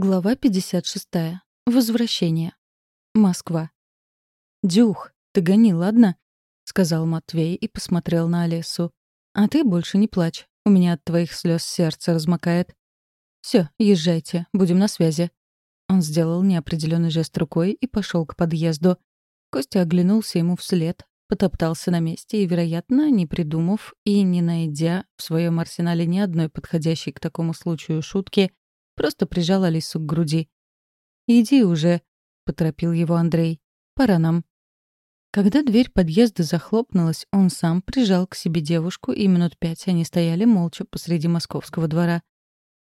Глава 56. Возвращение. Москва. «Дюх, ты гони, ладно?» — сказал Матвей и посмотрел на Олесу. «А ты больше не плачь. У меня от твоих слез сердце размокает. Все, езжайте, будем на связи». Он сделал неопределенный жест рукой и пошел к подъезду. Костя оглянулся ему вслед, потоптался на месте и, вероятно, не придумав и не найдя в своем арсенале ни одной подходящей к такому случаю шутки, Просто прижал Алису к груди. «Иди уже», — поторопил его Андрей. «Пора нам». Когда дверь подъезда захлопнулась, он сам прижал к себе девушку, и минут пять они стояли молча посреди московского двора.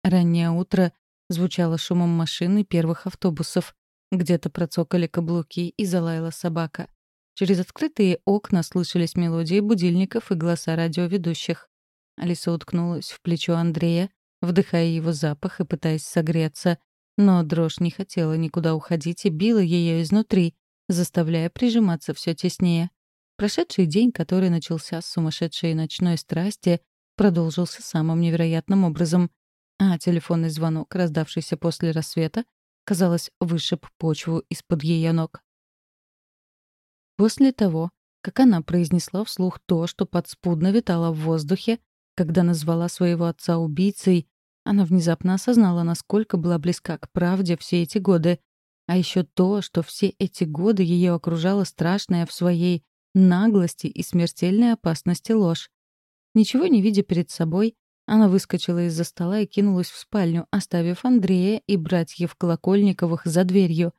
Раннее утро звучало шумом машин и первых автобусов. Где-то процокали каблуки и залаяла собака. Через открытые окна слышались мелодии будильников и голоса радиоведущих. Алиса уткнулась в плечо Андрея, вдыхая его запах и пытаясь согреться. Но дрожь не хотела никуда уходить и била ее изнутри, заставляя прижиматься все теснее. Прошедший день, который начался с сумасшедшей ночной страсти, продолжился самым невероятным образом. А телефонный звонок, раздавшийся после рассвета, казалось, вышиб почву из-под ее ног. После того, как она произнесла вслух то, что подспудно витало в воздухе, когда назвала своего отца убийцей, она внезапно осознала, насколько была близка к правде все эти годы. А еще то, что все эти годы ее окружала страшная в своей наглости и смертельной опасности ложь. Ничего не видя перед собой, она выскочила из-за стола и кинулась в спальню, оставив Андрея и братьев Колокольниковых за дверью.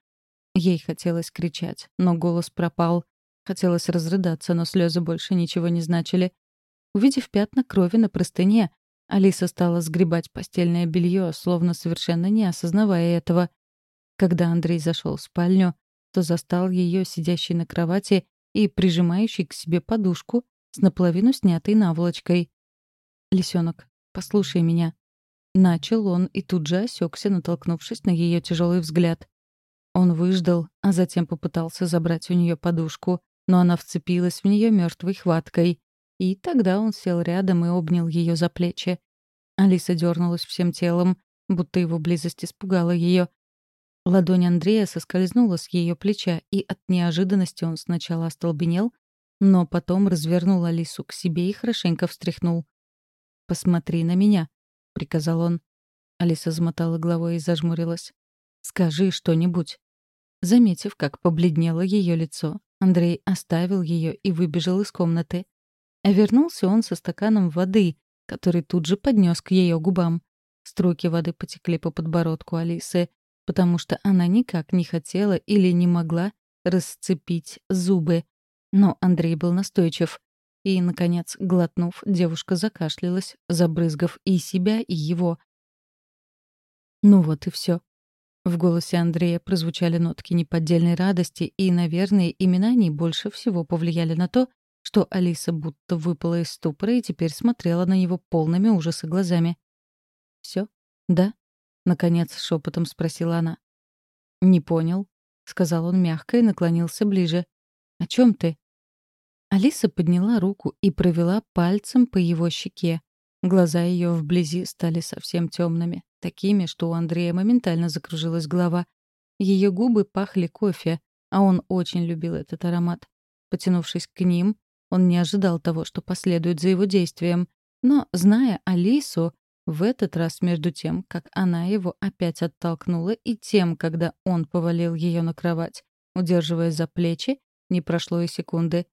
Ей хотелось кричать, но голос пропал. Хотелось разрыдаться, но слезы больше ничего не значили. Увидев пятна крови на простыне, Алиса стала сгребать постельное белье, словно совершенно не осознавая этого. Когда Андрей зашел в спальню, то застал ее сидящей на кровати и прижимающей к себе подушку с наполовину снятой наволочкой. «Лисенок, послушай меня». Начал он и тут же осекся, натолкнувшись на ее тяжелый взгляд. Он выждал, а затем попытался забрать у нее подушку, но она вцепилась в нее мертвой хваткой. И тогда он сел рядом и обнял ее за плечи. Алиса дернулась всем телом, будто его близость испугала ее. Ладонь Андрея соскользнула с ее плеча, и от неожиданности он сначала остолбенел, но потом развернул Алису к себе и хорошенько встряхнул. «Посмотри на меня», — приказал он. Алиса замотала головой и зажмурилась. «Скажи что-нибудь». Заметив, как побледнело ее лицо, Андрей оставил ее и выбежал из комнаты. А вернулся он со стаканом воды, который тут же поднес к ее губам. Струйки воды потекли по подбородку Алисы, потому что она никак не хотела или не могла расцепить зубы. Но Андрей был настойчив. И, наконец, глотнув, девушка закашлялась, забрызгав и себя, и его. Ну вот и все. В голосе Андрея прозвучали нотки неподдельной радости, и, наверное, именно они больше всего повлияли на то, что Алиса будто выпала из ступора и теперь смотрела на него полными ужаса глазами. Все? Да?» — наконец шепотом спросила она. «Не понял», — сказал он мягко и наклонился ближе. «О чем ты?» Алиса подняла руку и провела пальцем по его щеке. Глаза ее вблизи стали совсем темными, такими, что у Андрея моментально закружилась голова. Ее губы пахли кофе, а он очень любил этот аромат. Потянувшись к ним, он не ожидал того, что последует за его действием. Но, зная Алису, в этот раз между тем, как она его опять оттолкнула, и тем, когда он повалил ее на кровать, удерживая за плечи, не прошло и секунды.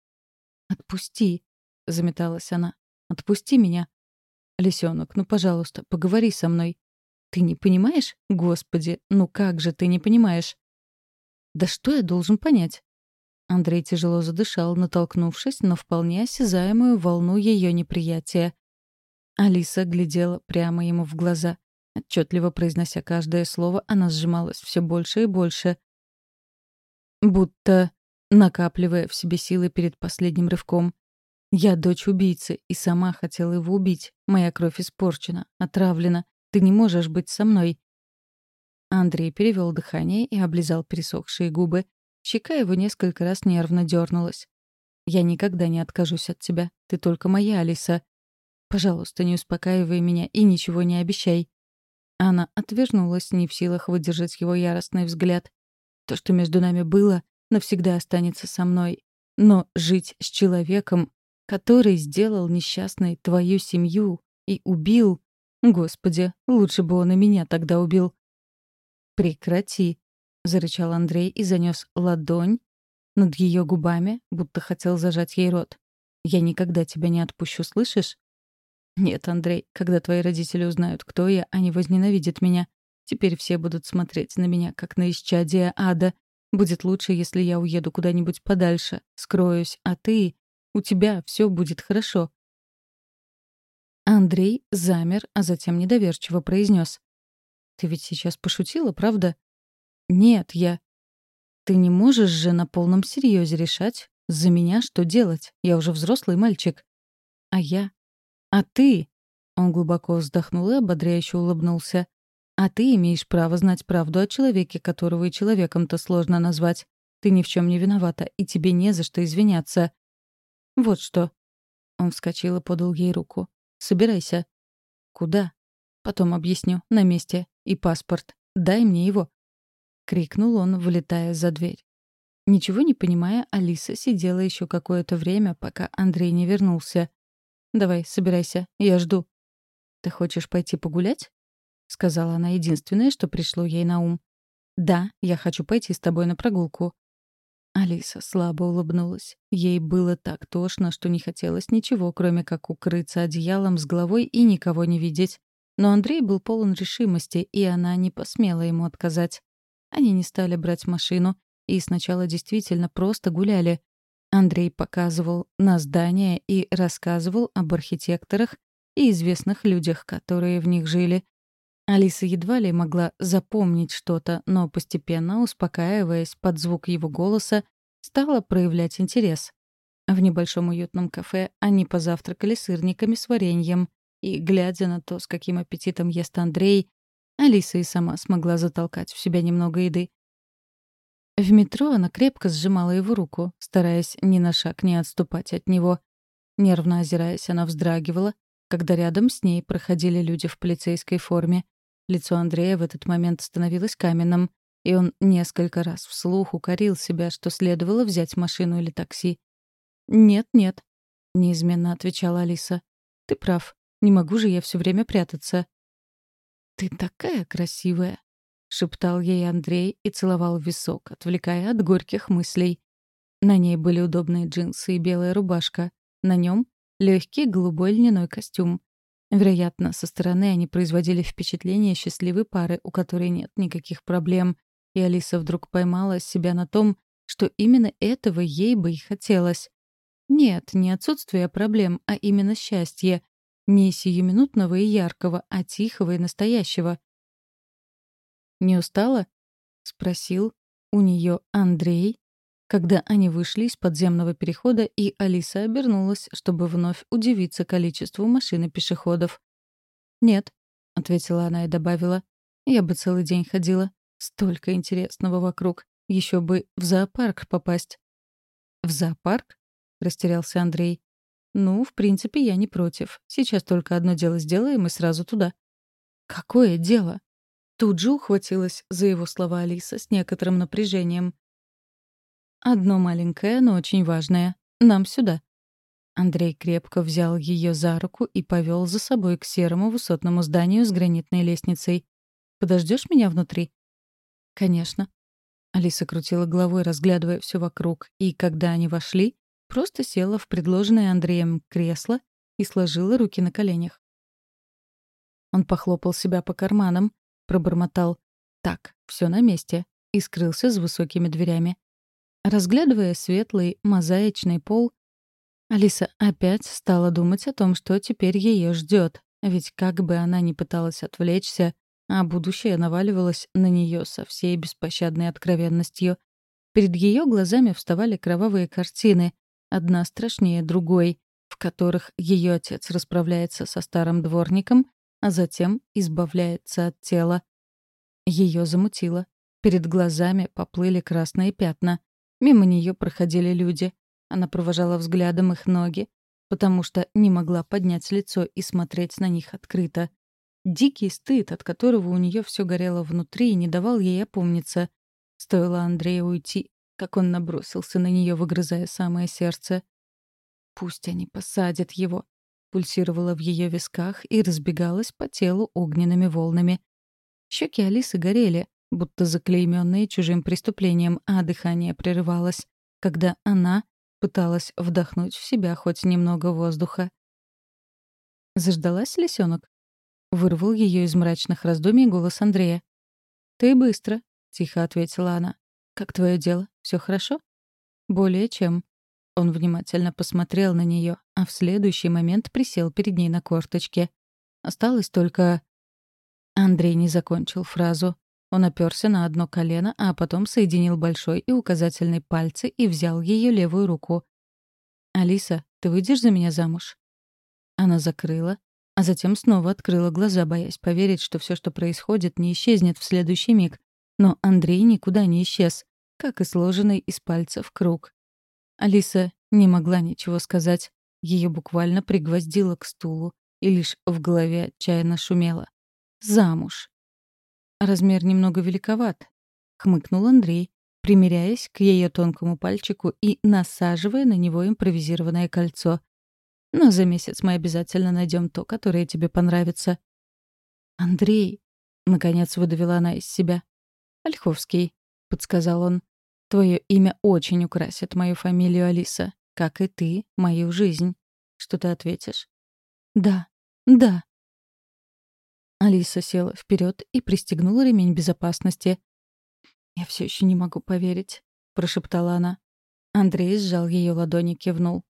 «Отпусти!» — заметалась она. «Отпусти меня!» «Лисёнок, ну, пожалуйста, поговори со мной!» «Ты не понимаешь? Господи, ну как же ты не понимаешь?» «Да что я должен понять?» Андрей тяжело задышал, натолкнувшись на вполне осязаемую волну ее неприятия. Алиса глядела прямо ему в глаза. Отчетливо произнося каждое слово, она сжималась все больше и больше. Будто накапливая в себе силы перед последним рывком. «Я дочь убийцы и сама хотела его убить. Моя кровь испорчена, отравлена. Ты не можешь быть со мной». Андрей перевел дыхание и облизал пересохшие губы. Щека его несколько раз нервно дернулась. «Я никогда не откажусь от тебя. Ты только моя, Алиса. Пожалуйста, не успокаивай меня и ничего не обещай». Она отвернулась, не в силах выдержать его яростный взгляд. То, что между нами было, навсегда останется со мной. Но жить с человеком, который сделал несчастной твою семью и убил... Господи, лучше бы он и меня тогда убил. «Прекрати», — зарычал Андрей и занёс ладонь над её губами, будто хотел зажать ей рот. «Я никогда тебя не отпущу, слышишь?» «Нет, Андрей, когда твои родители узнают, кто я, они возненавидят меня. Теперь все будут смотреть на меня, как на исчадие ада. Будет лучше, если я уеду куда-нибудь подальше, скроюсь, а ты... У тебя всё будет хорошо». Андрей замер, а затем недоверчиво произнёс: «Ты ведь сейчас пошутила, правда?» «Нет, я...» «Ты не можешь же на полном серьезе решать, за меня что делать? Я уже взрослый мальчик». «А я?» «А ты?» Он глубоко вздохнул и ободряюще улыбнулся. «А ты имеешь право знать правду о человеке, которого и человеком-то сложно назвать. Ты ни в чем не виновата, и тебе не за что извиняться». «Вот что». Он вскочил и подал ей руку. «Собирайся». «Куда?» «Потом объясню. На месте. И паспорт. Дай мне его!» — крикнул он, вылетая за дверь. Ничего не понимая, Алиса сидела еще какое-то время, пока Андрей не вернулся. «Давай, собирайся, я жду». «Ты хочешь пойти погулять?» — сказала она единственное, что пришло ей на ум. «Да, я хочу пойти с тобой на прогулку». Алиса слабо улыбнулась. Ей было так тошно, что не хотелось ничего, кроме как укрыться одеялом с головой и никого не видеть. Но Андрей был полон решимости, и она не посмела ему отказать. Они не стали брать машину, и сначала действительно просто гуляли. Андрей показывал на здания и рассказывал об архитекторах и известных людях, которые в них жили. Алиса едва ли могла запомнить что-то, но постепенно, успокаиваясь под звук его голоса, стала проявлять интерес. В небольшом уютном кафе они позавтракали сырниками с вареньем, и, глядя на то, с каким аппетитом ест Андрей, Алиса и сама смогла затолкать в себя немного еды. В метро она крепко сжимала его руку, стараясь ни на шаг не отступать от него. Нервно озираясь, она вздрагивала, когда рядом с ней проходили люди в полицейской форме. Лицо Андрея в этот момент становилось каменным, и он несколько раз вслух укорил себя, что следовало взять машину или такси. «Нет-нет», — неизменно отвечала Алиса. «Ты прав. Не могу же я все время прятаться. «Ты такая красивая!» — шептал ей Андрей и целовал висок, отвлекая от горьких мыслей. На ней были удобные джинсы и белая рубашка. На нем легкий голубой льняной костюм. Вероятно, со стороны они производили впечатление счастливой пары, у которой нет никаких проблем. И Алиса вдруг поймала себя на том, что именно этого ей бы и хотелось. Нет, не отсутствие проблем, а именно счастье, не сиюминутного и яркого, а тихого и настоящего. «Не устала?» — спросил у нее Андрей, когда они вышли из подземного перехода, и Алиса обернулась, чтобы вновь удивиться количеству машин и пешеходов. «Нет», — ответила она и добавила, — «я бы целый день ходила. Столько интересного вокруг. Еще бы в зоопарк попасть». «В зоопарк?» — растерялся Андрей. «Ну, в принципе, я не против. Сейчас только одно дело сделаем и сразу туда». «Какое дело?» Тут же ухватилась за его слова Алиса с некоторым напряжением. «Одно маленькое, но очень важное. Нам сюда». Андрей крепко взял ее за руку и повел за собой к серому высотному зданию с гранитной лестницей. Подождешь меня внутри?» «Конечно». Алиса крутила головой, разглядывая все вокруг, и когда они вошли, Просто села в предложенное Андреем кресло и сложила руки на коленях. Он похлопал себя по карманам, пробормотал «Так, все на месте» и скрылся с высокими дверями. Разглядывая светлый мозаичный пол, Алиса опять стала думать о том, что теперь ее ждет, ведь как бы она ни пыталась отвлечься, а будущее наваливалось на нее со всей беспощадной откровенностью. Перед ее глазами вставали кровавые картины, одна страшнее другой, в которых ее отец расправляется со старым дворником, а затем избавляется от тела. Ее замутило. Перед глазами поплыли красные пятна. Мимо нее проходили люди. Она провожала взглядом их ноги, потому что не могла поднять лицо и смотреть на них открыто. Дикий стыд, от которого у нее все горело внутри, не давал ей опомниться. Стоило Андрею уйти, как он набросился на нее, выгрызая самое сердце. «Пусть они посадят его», — пульсировало в ее висках и разбегалось по телу огненными волнами. Щеки Алисы горели, будто заклейменные чужим преступлением, а дыхание прерывалось, когда она пыталась вдохнуть в себя хоть немного воздуха. Заждалась лисенок? Вырвал ее из мрачных раздумий голос Андрея. «Ты быстро», — тихо ответила она. «Как твое дело? Все хорошо?» «Более чем». Он внимательно посмотрел на нее, а в следующий момент присел перед ней на корточке. Осталось только... Андрей не закончил фразу. Он оперся на одно колено, а потом соединил большой и указательный пальцы и взял ее левую руку. «Алиса, ты выйдешь за меня замуж?» Она закрыла, а затем снова открыла глаза, боясь поверить, что все, что происходит, не исчезнет в следующий миг. Но Андрей никуда не исчез, как и сложенный из пальцев круг. Алиса не могла ничего сказать. Ее буквально пригвоздило к стулу, и лишь в голове отчаянно шумело. «Замуж!» Размер немного великоват, хмыкнул Андрей, примеряясь к ее тонкому пальчику и насаживая на него импровизированное кольцо. Но за месяц мы обязательно найдем то, которое тебе понравится. Андрей, наконец выдавила она из себя. Ольховский, подсказал он. Твое имя очень украсит мою фамилию Алиса, как и ты, мою жизнь. Что ты ответишь? Да, да, Алиса села вперед и пристегнула ремень безопасности. «Я все еще не могу поверить», — прошептала она. Андрей сжал ее ладони, кивнул.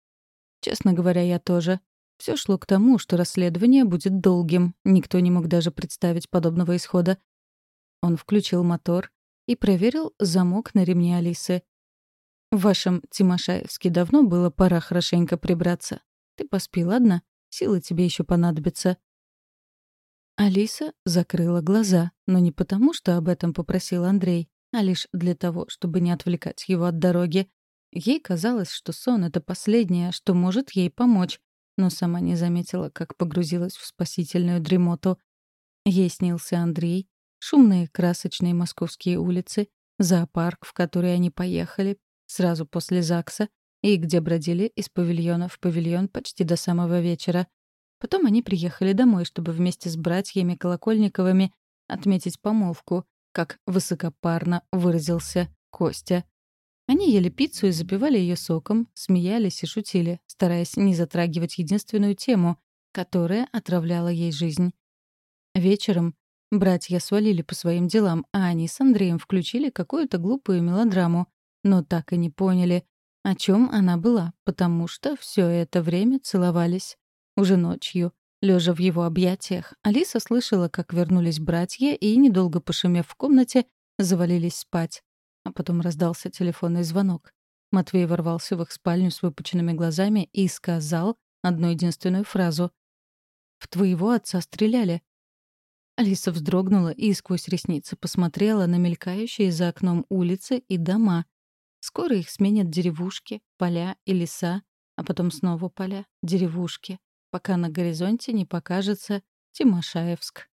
«Честно говоря, я тоже. Все шло к тому, что расследование будет долгим. Никто не мог даже представить подобного исхода. Он включил мотор и проверил замок на ремне Алисы. «В вашем Тимошаевске давно было пора хорошенько прибраться. Ты поспи, ладно? Силы тебе еще понадобятся». Алиса закрыла глаза, но не потому, что об этом попросил Андрей, а лишь для того, чтобы не отвлекать его от дороги. Ей казалось, что сон — это последнее, что может ей помочь, но сама не заметила, как погрузилась в спасительную дремоту. Ей снился Андрей, шумные красочные московские улицы, зоопарк, в который они поехали сразу после ЗАГСа, и где бродили из павильона в павильон почти до самого вечера. Потом они приехали домой, чтобы вместе с братьями Колокольниковыми отметить помолвку, как высокопарно выразился Костя. Они ели пиццу и запивали ее соком, смеялись и шутили, стараясь не затрагивать единственную тему, которая отравляла ей жизнь. Вечером братья свалили по своим делам, а они с Андреем включили какую-то глупую мелодраму, но так и не поняли, о чем она была, потому что все это время целовались. Уже ночью, лежа в его объятиях, Алиса слышала, как вернулись братья и, недолго пошумев в комнате, завалились спать. А потом раздался телефонный звонок. Матвей ворвался в их спальню с выпученными глазами и сказал одну единственную фразу. «В твоего отца стреляли». Алиса вздрогнула и сквозь ресницы посмотрела на мелькающие за окном улицы и дома. Скоро их сменят деревушки, поля и леса, а потом снова поля, деревушки пока на горизонте не покажется Тимошаевск.